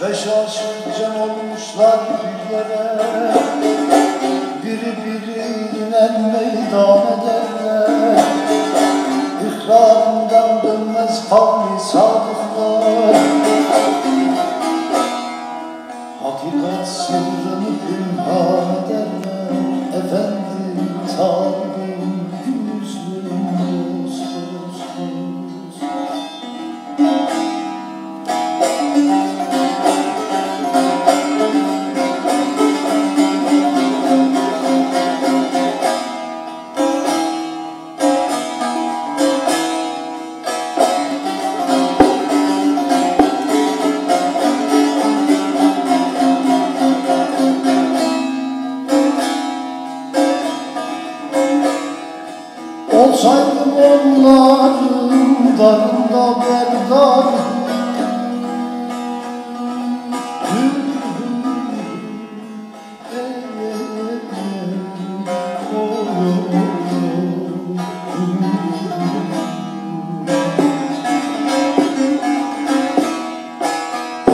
Üç beş aşık can olmuşlar bir yere. Biri biriyle meydan ederler. İkrarından dönmez kavmi sadıklar Onların darında berdar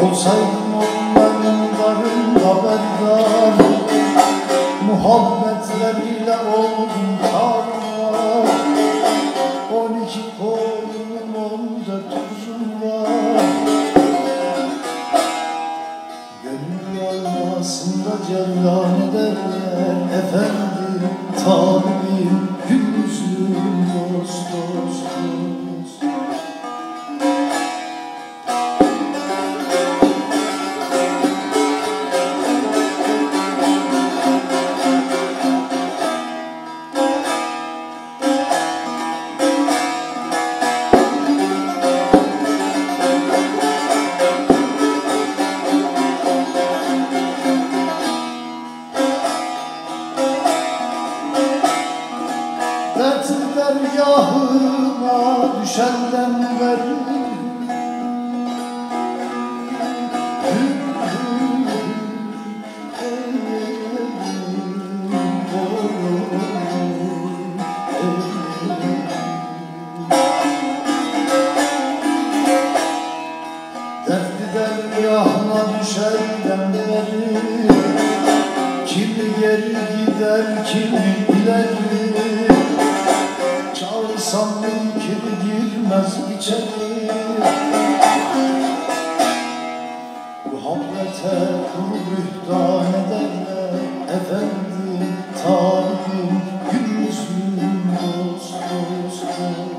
Olsaydım onların darında berdar Muhabbetleriyle oldum cellan ederler Efendim dergahına düşenden beri dergahına düşenden beri Kimi geri gider kimi ileri Baksam belki girmez içeri. Muhabbete kuru bühtan ederler Efendim, talibim, gül yüzlüm dost, dost, dost.